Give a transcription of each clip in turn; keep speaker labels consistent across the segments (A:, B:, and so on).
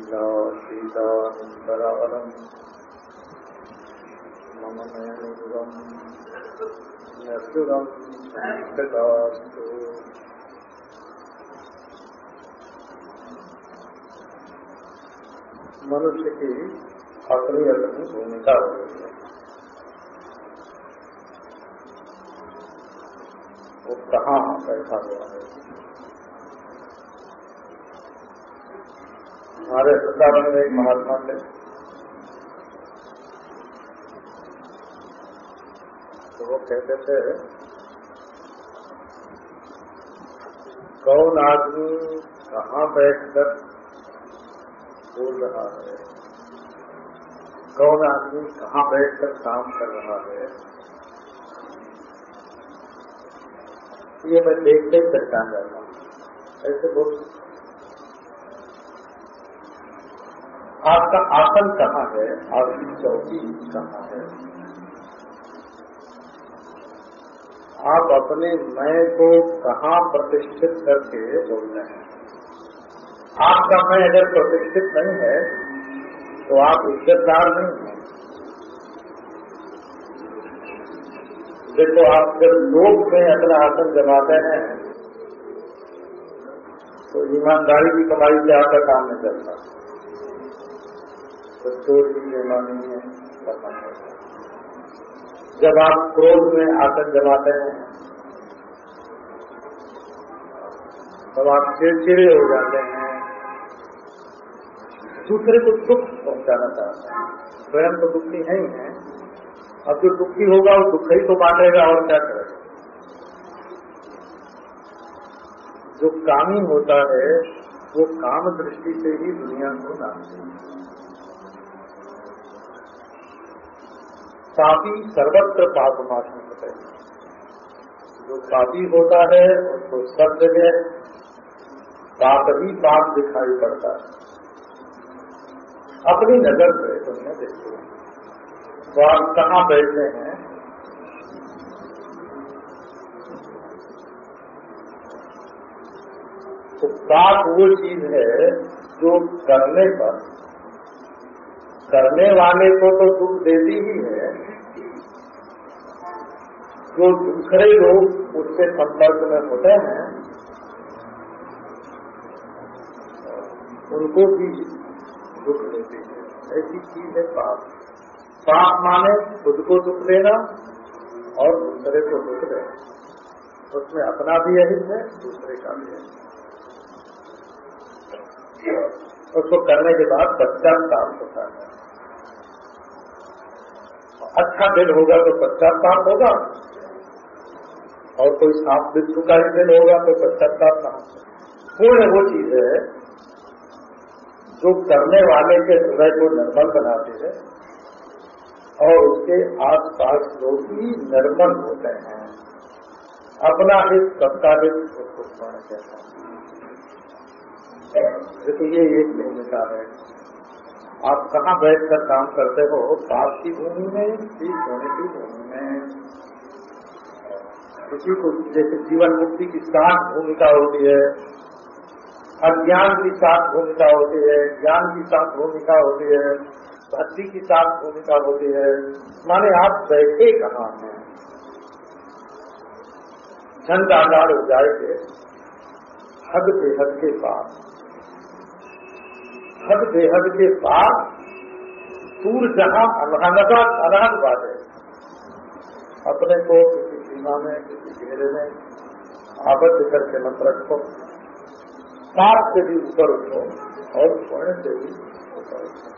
A: लीलाशीलानन्दरालम् मम नयनुरम् नसुरम् मनुष्य की अपनी अपनी भूमिका होती है। वो कहाँ बैठा हुआ है? हमारे वृंदावन में एक महात्मा थे। तो वो कहते थे, कौन आदमी कहाँ बैठकर बोल रहा है? कौन आदमी कहाँ बैठकर काम कर रहा है? ये मैं देखते ही पहचान जाता हूँ। ऐसे बोल आपका आसन कहाँ है? आपकी चौकी कहाँ है? आप अपने मैं को कहाँ प्रतिष्ठित करके बोल रहे हैं? आपका मैं अगर प्रतिष्ठित नहीं है तो आप इज्जतदार नहीं हैं। देखो, आप जब लोग में अपना आसन जमाते हैं तो ईमानदारी की कमाई से आपका काम नहीं चलता तो है जब आप क्रोध में आसन जमाते हैं, तब आप चिड़चिड़े हो जाते हैं। दूसरे को दुख पहुंचाना चाहते हैं। स्वयं तो दुखी है ही है। अब जो दुखी होगा, वो दुख ही तो बांटेगा, और क्या करेगा जो कामी होता है, वो काम दृष्टि से ही दुनिया को जानते हैं। पापी सर्वत्र पाप मात्र होते जो पापी होता है, उसको सब जगह पाप ही पाप दिखाई पड़ता है। अपनी नज़र से देखते हैं। तो आप कहाँ बैठे हैं? तो पाप वो चीज़ है जो करने पर करने वाले को तो दुख देती ही है। जो दूसरे लोग उसके संपर्क में होते हैं, उनको भी दुख देती है। ऐसी चीज़ है पाप। पाप माने खुद को दुख देना और दूसरे को दुख देना। उसमें अपना भी यही है, दूसरे का भी है। उसको करने के बाद पश्चाताप होता है। अच्छा दिन होगा तो पश्चाताप होगा। और कोई सांप बिच्छू का ही दिन होगा तो पश्चाताप ना पूर्ण वो चीज़ है जो करने वाले के हृदय को निर्मल बनाते हैं और उसके आसपास लोग भी निर्मल होते हैं। अपना हित सबका हित उसको कहते हैं। देखो ये एक भूमिका है। आप कहाँ बैठकर काम करते हो? पाप की भूमि में ठीक होने की भूमि में। किसी को जैसे जीवन मुक्ति की सात भूमिका होती है, अज्ञान की सात भूमिका होती है, ज्ञान की सात भूमिका होती है, भक्ति की सात भूमिका होती है। माने आप बैठे कहाँ हैं? आकार हो जाएँगे हद बेहद के पास। हद बेहद के बाद दूर जहाँ अनहनता अनहद बात है, अपने को किसी सीमा में, किसी घेरे में आबद्ध करके मत रखो। पाप से भी ऊपर उठो और स्वर्ण से भी ऊपर उठो।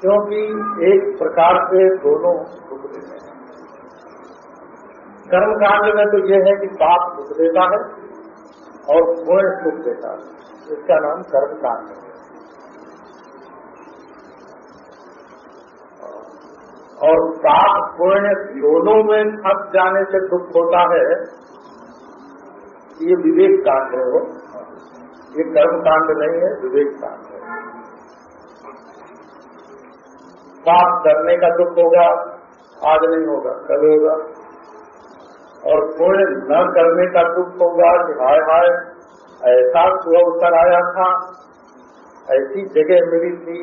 A: क्योंकि एक प्रकार से दोनों दुख देते हैं। कर्म कांड में तो यह है कि पाप दुख देता है और पुण्य सुख देता है। इसका नाम कर्म कांड है। और पाप पुण्य दोनों में फंस जाने से दुख होता है, ये विवेक कांड है वो। ये कर्म कांड नहीं है विवेक कांड है। पाप करने का दुख होगा, आज नहीं होगा, कल होगा। और पुण्य न करने का दुख होगा कि हाय हाय, ऐसा सुबह अवसर आया था, ऐसी जगह मिली थी,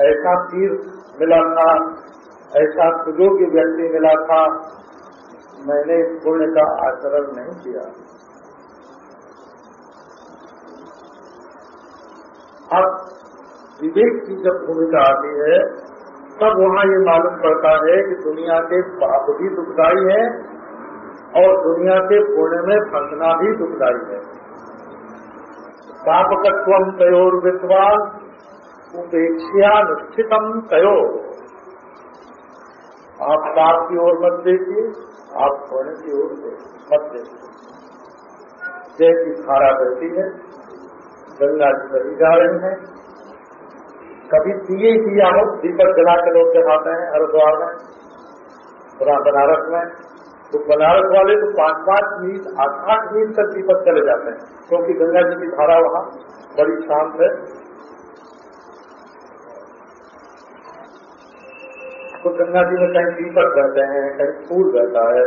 A: ऐसा तीर मिला था ऐसा सुयोग्य व्यक्ति मिला था, मैंने पुण्य का आचरण नहीं किया। अब विवेक की जब भूमिका आती है, तब वहाँ ये मालूम पड़ता है कि दुनिया के पाप भी दुखदायी है और दुनिया के पुण्य में फंसना भी दुखदायी है। पापकत्व तयोर विश्वास उपेक्षा निश्चितम तयो। आप पाप की ओर मत देखिए, आप पुण्य की ओर मत देखिए। की धारा बहती है, गंगा जी बही जा रही हैं। कभी दिए हो दीपक जला के लोग चढ़ाते हैं, हरिद्वार में पूरा बनारस में। तो बनारस वाले तो पाँच पाँच मील आठ आठ मील तक दीपक चले जाते हैं, क्योंकि गंगा जी की धारा वहाँ बड़ी शांत है। तो गंगा जी में कहीं दीपक बहते हैं, कहीं फूल बहता है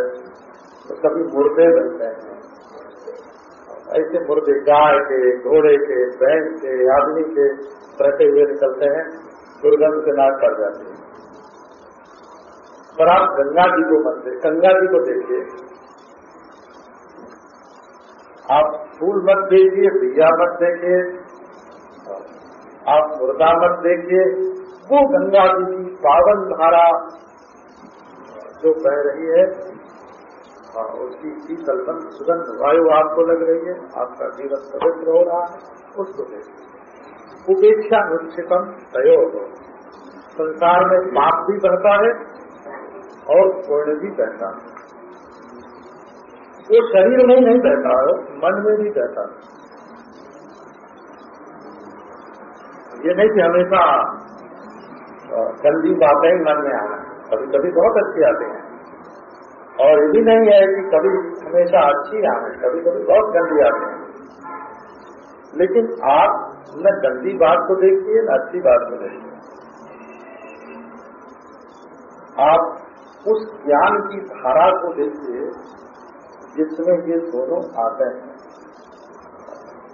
A: तो कभी मुर्दे बहते हैं। ऐसे मुर्दे गाय के, घोड़े के, भैंस के, आदमी के रहते हुए निकलते हैं, दुर्गंध से नाक पड़ जाते हैं। पर आप गंगा जी को मत गंगा जी को देखिए। आप फूल मत देखिए, बिया मत देखिए, आप मुर्दा मत देखिए वो गंगा जी की पावन धारा जो बह रही है उसकी शीतल सुगंध वायु आपको लग रही है, आपका जीवन पवित्र हो रहा है, उसको देखिए। उपेक्षा निश्चितम सहयोग संसार में पाप भी बहता है और पुण्य भी बहता है। वो शरीर में नहीं बहता है, मन में भी बहता है। ये नहीं कि हमेशा गंदी बातें मन में आना। कभी कभी बहुत अच्छी आते हैं। और ये भी नहीं है कि कभी हमेशा अच्छी आए कभी कभी बहुत गंदी आते हैं। लेकिन आप न गंदी बात को देखिए, न अच्छी बात को देखिए। आप उस ज्ञान की धारा को देखिए, जिसमें ये दोनों आते हैं।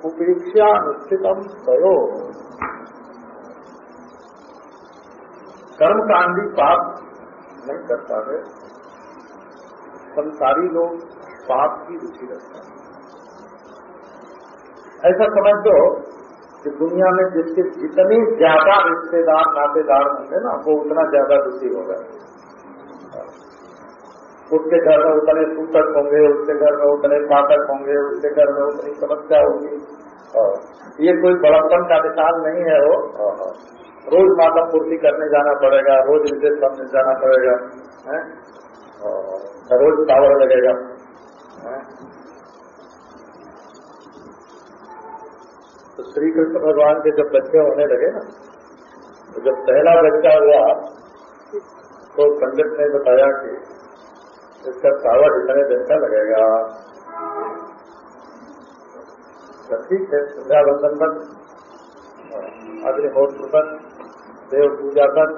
A: उपेक्षा निश्चितम सयो कर्मकांडी पाप नहीं करता है। संसारी लोग पाप की रुचि रखते हैं। ऐसा समझ दो कि दुनिया में जिसके जितने ज़्यादा रिश्तेदार, नातेदार होंगे ना, वो उतना ज़्यादा दुखी होगा उसके घर में उतने सूतक होंगे, उसके घर में उतने पाठक होंगे, उसके घर में उतनी समस्या होगी। ये कोई बड़प्पन का निशान नहीं है वो। रोज मातम पूर्ति करने जाना पड़ेगा, रोज विदेश करने जाना पड़ेगा, है? रोज टावर लगेगा तो श्री कृष्ण भगवान के जब बच्चे होने लगे ना तो जब पहला बच्चा हुआ तो पंडित ने बताया कि इसका टावर इतने दिन का लगेगा। तो ठीक है संध्या बंधन बन अग्निहोत्र बन देव पूजा बन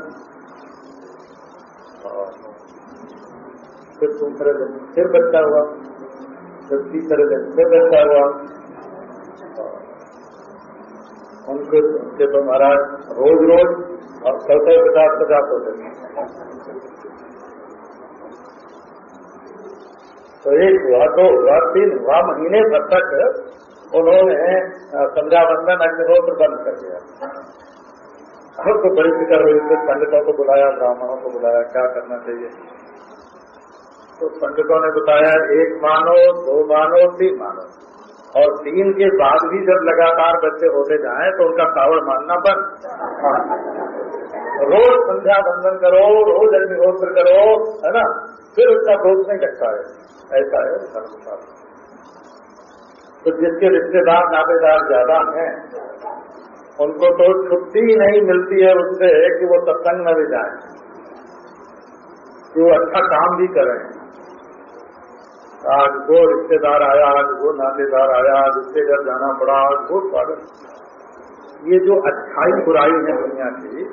A: फिर दूसरे दिन, फिर बच्चा हुआ। फिर तीसरे दिन, फिर बच्चा हुआ। उनके उनके तो महाराज रोज रोज और चौथे पचास पचास होते तो एक हुआ, दो हुआ, तीन हुआ, महीने भर तक उन्होंने संध्या बंधन अग्निहोत्र बंद कर दिया। अब तो बड़ी फ़िक्र हुई फिर पंडितों को बुलाया, ब्राह्मणों को बुलाया, क्या करना चाहिए? तो पंडितों ने बताया, एक मानो, दो मानो, तीन मानो। और तीन के बाद भी जब लगातार बच्चे होते जाएँ तो उनका कावड़ मानना बंद। रोज संध्या बंधन करो, रोज अग्निहोत्र करो, है ना? फिर उसका दोष नहीं लगता है। ऐसा है धर्मशास्त्र तो जिसके रिश्तेदार, नातेदार ज़्यादा हैं उनको तो छुट्टी ही नहीं मिलती है उससे कि वो सत्संग में भी जाए। कि वो अच्छा काम भी करें। आज वो रिश्तेदार आया, आज वो नातेदार आया, आज उसके घर जाना पड़ा, आज वो स्वागत ये जो अच्छाई बुराई है दुनिया की,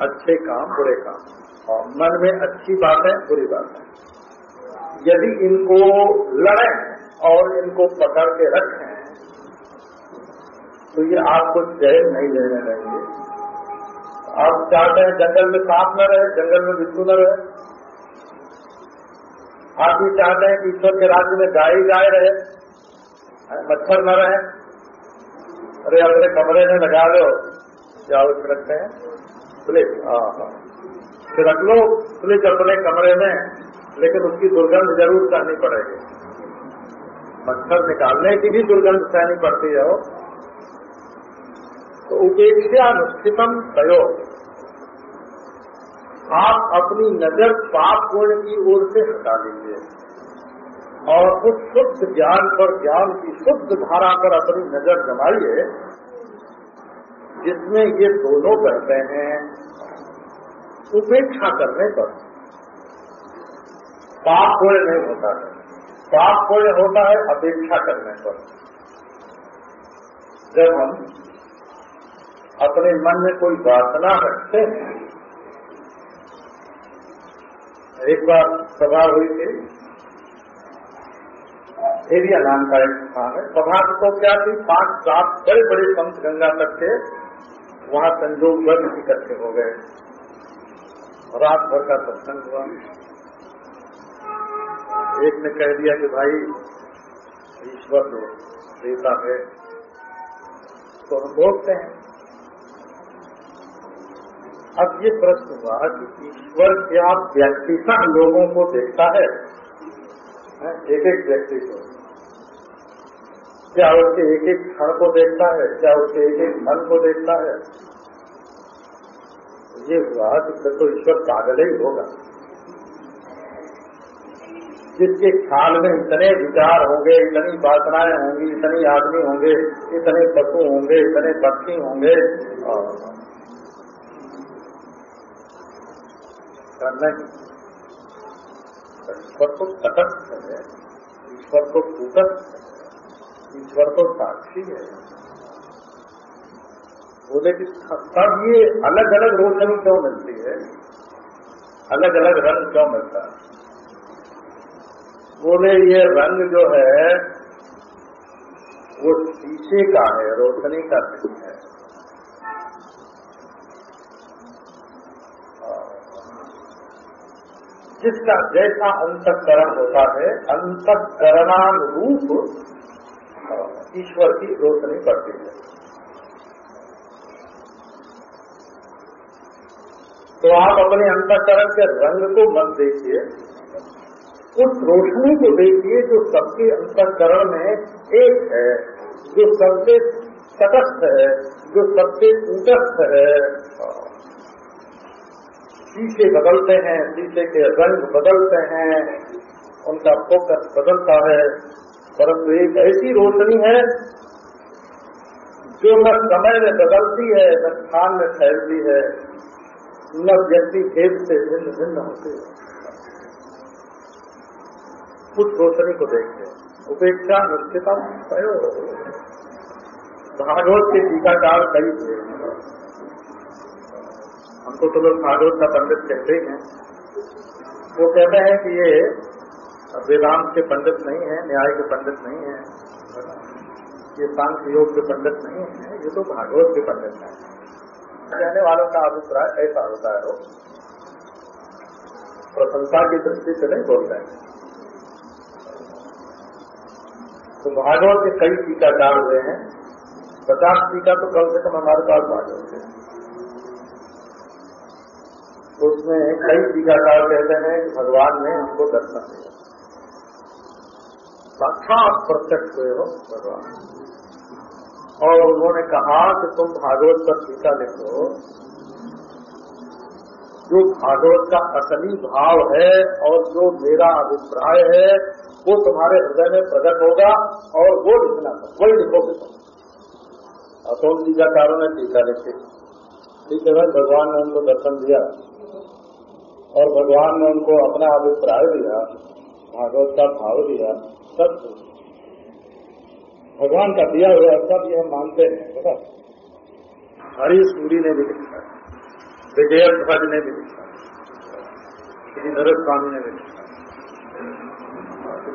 A: अच्छे काम, बुरे काम। और मन में अच्छी बात, बुरी बात। यदि इनको लड़े और इनको पकड़ के रखें तो ये आपको चैन नहीं लेने देंगे आप चाहते हैं जंगल में सांप न रहे, जंगल में बिच्छू न रहे। आप भी चाहते हैं कि ईश्वर के राज्य में गाय गाय रहे मच्छर न रहे। अरे अपने कमरे में लगा लो। क्या उस रखते हैं। पुलिस हाँ हाँ। रख लो, पुलिस अपने कमरे में, लेकिन उसकी दुर्गंध ज़रूर सहनी पड़ेगी। मच्छर निकालने की भी दुर्गंध सहनी पड़ती है। तो उपेक्षा अनुष्ठितम सहयोग आप अपनी नज़र पाप गुण की ओर से हटा लीजिए। और उस शुद्ध ज्ञान पर ज्ञान की शुद्ध धारा पर अपनी नज़र जमाइए, जिसमें ये दोनों करते हैं उपेक्षा करने पर। पाप पुण्य नहीं होता है। पाप पुण्य होता है अपेक्षा करने पर। जब हम अपने मन में कोई वासना रखते हैं। एक बार सभा हुई थी। एरिया नाम का एक स्थान है। सभा तो क्या थी? पाँच सात बड़े बड़े संत गंगा तक के वहाँ संजोग वर्ग इकट्ठे हो गए। रात भर का सत्संग हुआ। एक ने कह दिया कि भाई, ईश्वर जो देता है। तो हम बोलते हैं। अब ये प्रश्न हुआ कि ईश्वर क्या व्यक्तिशः लोगों को देखता है? एक एक व्यक्ति को। क्या उसके एक एक क्षण को देखता है? क्या उसके एक एक मन को देखता है? ये हुआ कि फिर तो ईश्वर पागल ही होगा। जिसके ख्याल में इतने विचार होंगे, इतनी वासनाएँ होंगी, इतने आदमी होंगे, इतने पशु होंगे, इतने पक्षी होंगे, और ऐसा ही। ईश्वर को तटस्थ है, ईश्वर को कूटस्थ है, ईश्वर को साक्षी है। बोले कि तब ये अलग अलग रोशनी क्यों मिलती है? अलग अलग रंग क्यों मिलता है? बोले, ये रंग जो है, वो शीशे का है, रोशनी का नहीं है। जिसका जैसा अंतकरण होता है, अंतकरणानुरूप ईश्वर की रोशनी पड़ती है। तो आप अपने अंतकरण के रंग को मत देखिए। उस रोशनी को देखिए जो सबके अंतकरण में एक है, जो सबसे तटस्थ है, जो सबसे कूटस्थ है। शीशे बदलते हैं शीशे के रंग बदलते हैं, उनका फोकस बदलता है। परंतु एक ऐसी रोशनी है जो न समय में बदलती है, न स्थान में फैलती है, न व्यक्ति भेद से भिन्न भिन्न होते कुछ रोशनी को देखते उपेक्षा निश्चिता भागवत के टीकाकार कई थे हमको तो लोग भागवत का पंडित कहते ही हैं। वो कहते हैं कि ये वेदांत के पंडित नहीं है, न्याय के पंडित नहीं है, ये सांख्य योग के पंडित नहीं है, ये तो भागवत के पंडित हैं। कहने वालों का अभिप्राय ऐसा होता है प्रशंसा की दृष्टि से नहीं बोलते हैं। तो भागवत के कई टीकाकार हुए हैं। पचास टीका तो कम से कम हमारे पास भागवत है। उसमें कई टीकाकार कहते हैं कि भगवान ने हमको दर्शन दिया। साक्षात प्रत्यक्ष हुए हो भगवान। और उन्होंने कहा कि तुम भागवत पर टीका लिखो। जो भागवत का असली भाव है और जो मेरा अभिप्राय है, वो तुम्हारे हृदय में प्रकट होगा और वो लिखना वही लिखोगे तुम। अतोल टीकाकारों ने टीका लिखे। ठीक है भाई, भगवान ने उनको दर्शन दिया। और भगवान ने उनको अपना अभिप्राय दिया, भागवत का भाव दिया, सब भगवान का दिया हुआ सब ये हम मानते हैं, बता। हरी सूरी ने भी लिखा विजय ध्वज ने भी लिखा नरेश स्वामी ने भी लिखा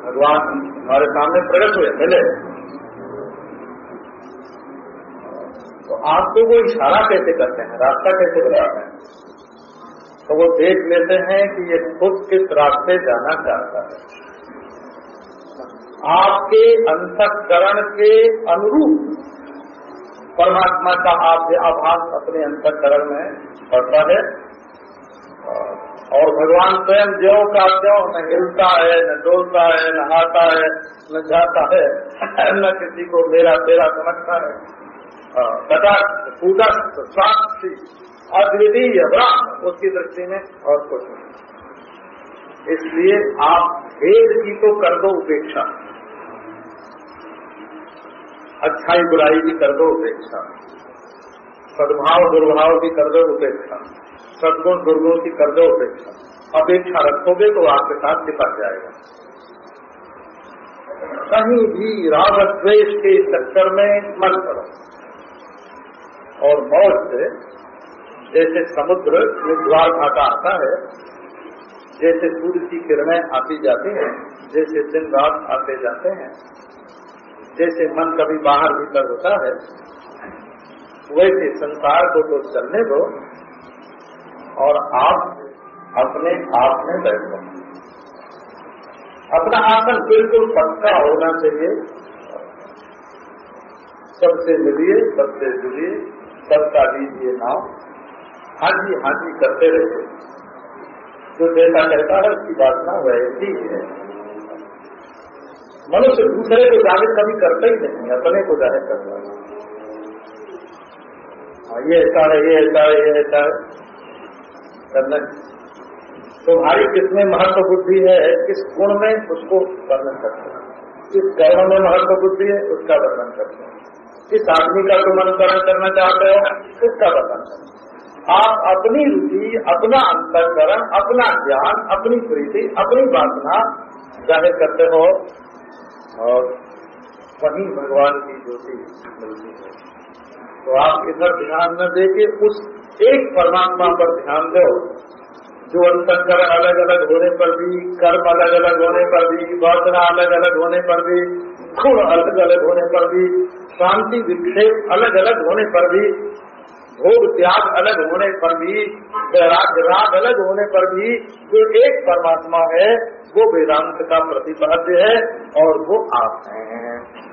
A: भगवान हमारे सामने प्रकट हुए, मिले। तो आपको वो इशारा कैसे करते हैं, रास्ता कैसे बताते हैं? तो वो देख लेते हैं कि ये खुद किस रास्ते जाना चाहता है। आपके अंतकरण के अनुरूप परमात्मा का आप आभास अपने अंतकरण में पड़ता है। और भगवान स्वयं ज्यो का ज्यो न हिलता है, न डोलता है, न आता है, न जाता है, न किसी को मेरा तेरा समझता है। तथा पूजा साक्षी अद्वितीय ब्रह्म, उसकी दृष्टि में और कुछ नहीं। इसलिए आप भेद की तो कर दो उपेक्षा। अच्छाई बुराई की कर दो उपेक्षा। सद्भाव दुर्भाव की कर दो उपेक्षा। सदगुण दुर्गुण की कर दो उपेक्षा। अपेक्षा रखोगे तो आपके साथ निपट जाएगा। कहीं भी राग द्वेष के चक्कर में मत करो और मौज से जैसे समुद्र द्वार भाटा आता है, जैसे सूर्य की किरणें आती जाती हैं, जैसे दिन रात आते जाते हैं, जैसे मन कभी बाहर भीतर होता है, वैसे संसार को तो चलने दो और आप अपने आप में बैठो। अपना आसन बिल्कुल पक्का होना चाहिए। सबसे मिलिए, सबसे जुड़िए सबका दीजिए नाम। हाँ जी हाँ जी करते रहे जो जैसा कहता है उसकी बात ना वैसी है मनुष्य दूसरे को ज़ाहिर कभी करता ही नहीं अपने को ज़ाहिर करता है। हाँ, ये ऐसा है ये ऐसा है ये ऐसा है। करना तुम्हारी किसमें महत्व बुद्धि है किस गुण में उसको वर्णन करते हैं? किस कर्म में महत्व बुद्धि है उसका वर्णन करते हैं। किस आदमी का तुम अनुकरण करना चाहते हो उसका वर्णन करते आप अपनी रुचि, अपना अंतकरण, अपना ज्ञान, अपनी प्रीति, अपनी वासना ज़ाहिर करते हो और वहीं भगवान की ज्योति मिलती है। तो आप इधर ध्यान न दे के उस एक परमात्मा पर ध्यान दो, जो अंतर अलग अलग होने पर भी, कर्म अलग अलग होने पर भी, वासना अलग अलग होने पर भी खुण अलग अलग होने पर भी, शांति विक्षेप अलग अलग होने पर भी भोग त्याग अलग होने पर भी वैराग्य राग अलग होने पर भी जो एक परमात्मा है, वो वेदांत का प्रतिपाद्य है और वो आप हैं।